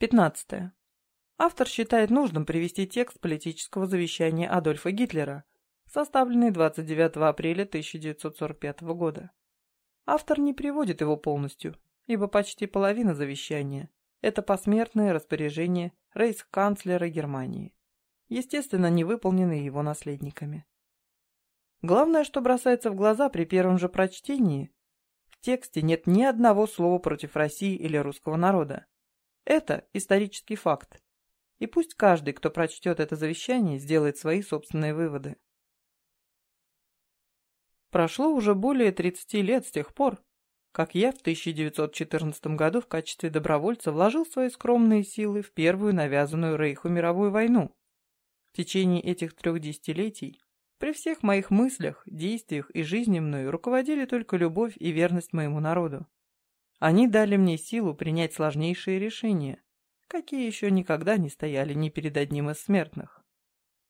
15. Автор считает нужным привести текст политического завещания Адольфа Гитлера, составленный 29 апреля 1945 года. Автор не приводит его полностью, ибо почти половина завещания – это посмертное распоряжение рейхсканцлера Германии, естественно, не выполненные его наследниками. Главное, что бросается в глаза при первом же прочтении – в тексте нет ни одного слова против России или русского народа. Это исторический факт, и пусть каждый, кто прочтет это завещание, сделает свои собственные выводы. Прошло уже более 30 лет с тех пор, как я в 1914 году в качестве добровольца вложил свои скромные силы в первую навязанную Рейху мировую войну. В течение этих трех десятилетий при всех моих мыслях, действиях и жизни мною руководили только любовь и верность моему народу. Они дали мне силу принять сложнейшие решения, какие еще никогда не стояли ни перед одним из смертных.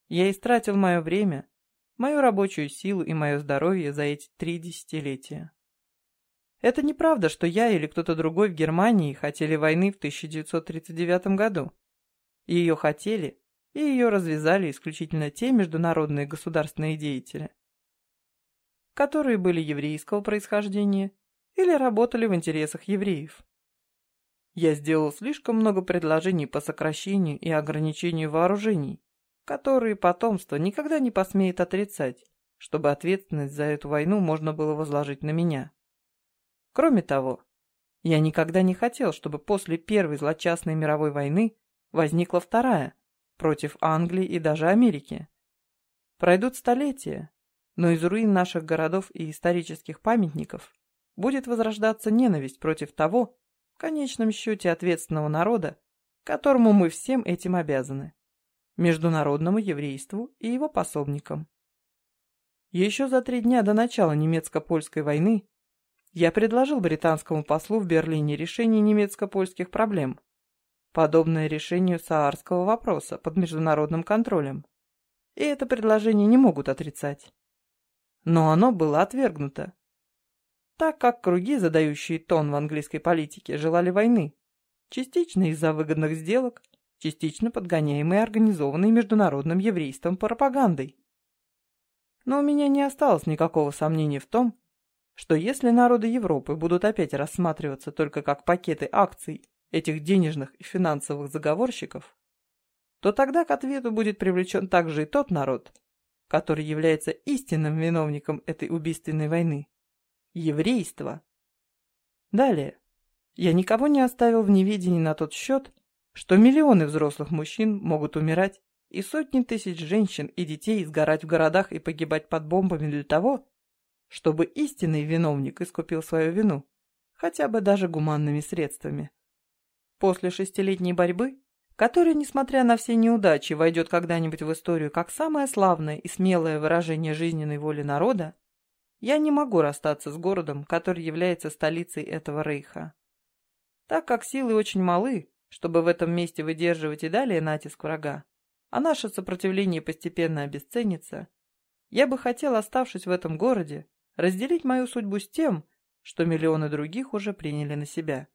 Я истратил мое время, мою рабочую силу и мое здоровье за эти три десятилетия. Это неправда, что я или кто-то другой в Германии хотели войны в 1939 году. Ее хотели, и ее развязали исключительно те международные государственные деятели, которые были еврейского происхождения или работали в интересах евреев. Я сделал слишком много предложений по сокращению и ограничению вооружений, которые потомство никогда не посмеет отрицать, чтобы ответственность за эту войну можно было возложить на меня. Кроме того, я никогда не хотел, чтобы после Первой злочастной мировой войны возникла Вторая, против Англии и даже Америки. Пройдут столетия, но из руин наших городов и исторических памятников будет возрождаться ненависть против того, конечном счете ответственного народа, которому мы всем этим обязаны, международному еврейству и его пособникам. Еще за три дня до начала немецко-польской войны я предложил британскому послу в Берлине решение немецко-польских проблем, подобное решению саарского вопроса под международным контролем. И это предложение не могут отрицать. Но оно было отвергнуто, так как круги, задающие тон в английской политике, желали войны, частично из-за выгодных сделок, частично подгоняемые организованной международным еврейством пропагандой. Но у меня не осталось никакого сомнения в том, что если народы Европы будут опять рассматриваться только как пакеты акций этих денежных и финансовых заговорщиков, то тогда к ответу будет привлечен также и тот народ, который является истинным виновником этой убийственной войны еврейство. Далее. Я никого не оставил в неведении на тот счет, что миллионы взрослых мужчин могут умирать и сотни тысяч женщин и детей сгорать в городах и погибать под бомбами для того, чтобы истинный виновник искупил свою вину, хотя бы даже гуманными средствами. После шестилетней борьбы, которая, несмотря на все неудачи, войдет когда-нибудь в историю как самое славное и смелое выражение жизненной воли народа, я не могу расстаться с городом, который является столицей этого рейха. Так как силы очень малы, чтобы в этом месте выдерживать и далее натиск врага, а наше сопротивление постепенно обесценится, я бы хотел, оставшись в этом городе, разделить мою судьбу с тем, что миллионы других уже приняли на себя.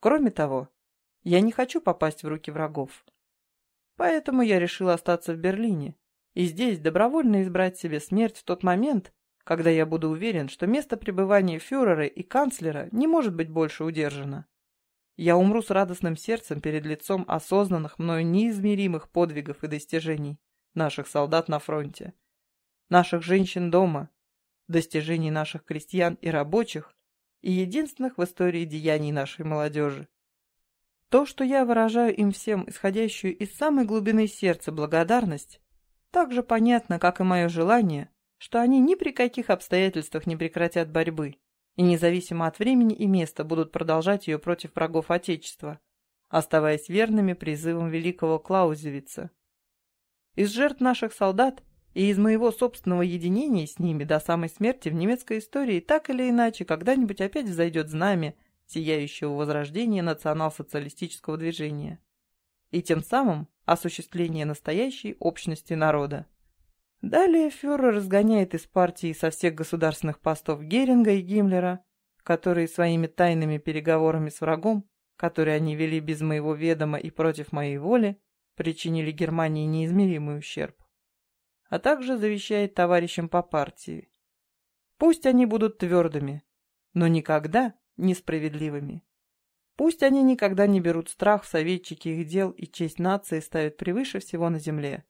Кроме того, я не хочу попасть в руки врагов. Поэтому я решил остаться в Берлине и здесь добровольно избрать себе смерть в тот момент, когда я буду уверен, что место пребывания фюрера и канцлера не может быть больше удержано. Я умру с радостным сердцем перед лицом осознанных мною неизмеримых подвигов и достижений наших солдат на фронте, наших женщин дома, достижений наших крестьян и рабочих и единственных в истории деяний нашей молодежи. То, что я выражаю им всем исходящую из самой глубины сердца благодарность, так же понятно, как и мое желание – что они ни при каких обстоятельствах не прекратят борьбы и независимо от времени и места будут продолжать ее против врагов Отечества, оставаясь верными призывам великого Клаузевица. Из жертв наших солдат и из моего собственного единения с ними до самой смерти в немецкой истории так или иначе когда-нибудь опять взойдет знамя сияющего возрождения национал-социалистического движения и тем самым осуществление настоящей общности народа. Далее фюрер разгоняет из партии со всех государственных постов Геринга и Гиммлера, которые своими тайными переговорами с врагом которые они вели без моего ведома и против моей воли, причинили Германии неизмеримый ущерб. А также завещает товарищам по партии. Пусть они будут твердыми, но никогда несправедливыми. Пусть они никогда не берут страх в советчики их дел и честь нации ставят превыше всего на земле.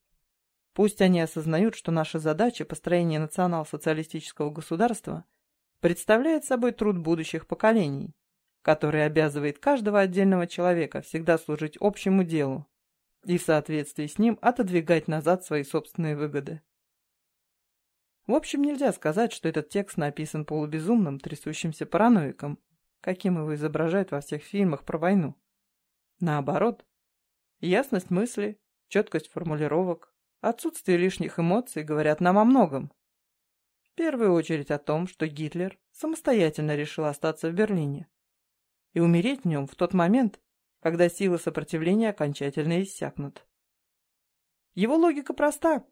Пусть они осознают, что наша задача построения национал-социалистического государства представляет собой труд будущих поколений, который обязывает каждого отдельного человека всегда служить общему делу и в соответствии с ним отодвигать назад свои собственные выгоды. В общем, нельзя сказать, что этот текст написан полубезумным, трясущимся параноиком, каким его изображают во всех фильмах про войну. Наоборот, ясность мысли, четкость формулировок, отсутствие лишних эмоций говорят нам о многом. В первую очередь о том, что Гитлер самостоятельно решил остаться в Берлине и умереть в нем в тот момент, когда силы сопротивления окончательно иссякнут. Его логика проста.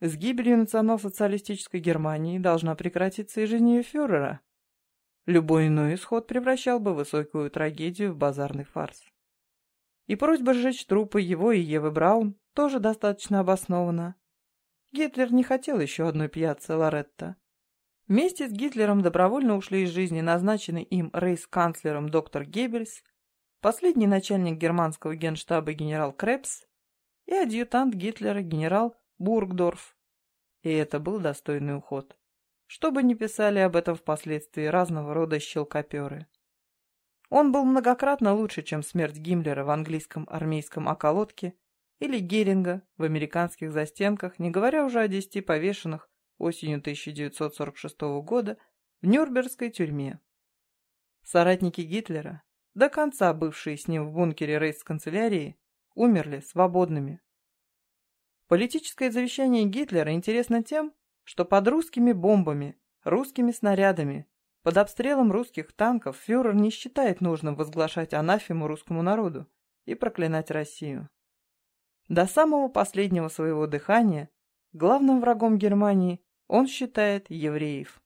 С гибелью национал-социалистической Германии должна прекратиться и жизнь ее фюрера. Любой иной исход превращал бы высокую трагедию в базарный фарс. И просьба сжечь трупы его и Евы Браун тоже достаточно обоснована. Гитлер не хотел еще одной пьяцы Лоретта. Вместе с Гитлером добровольно ушли из жизни назначенный им рейс-канцлером доктор Геббельс, последний начальник германского генштаба генерал Крепс и адъютант Гитлера генерал Бургдорф. И это был достойный уход. Что бы ни писали об этом впоследствии разного рода щелкоперы. Он был многократно лучше, чем смерть Гиммлера в английском армейском околотке или Геринга в американских застенках, не говоря уже о десяти повешенных осенью 1946 года в Нюрнбергской тюрьме. Соратники Гитлера, до конца бывшие с ним в бункере рейс-канцелярии, умерли свободными. Политическое завещание Гитлера интересно тем, что под русскими бомбами, русскими снарядами, под обстрелом русских танков фюрер не считает нужным возглашать анафему русскому народу и проклинать Россию. До самого последнего своего дыхания главным врагом Германии он считает евреев.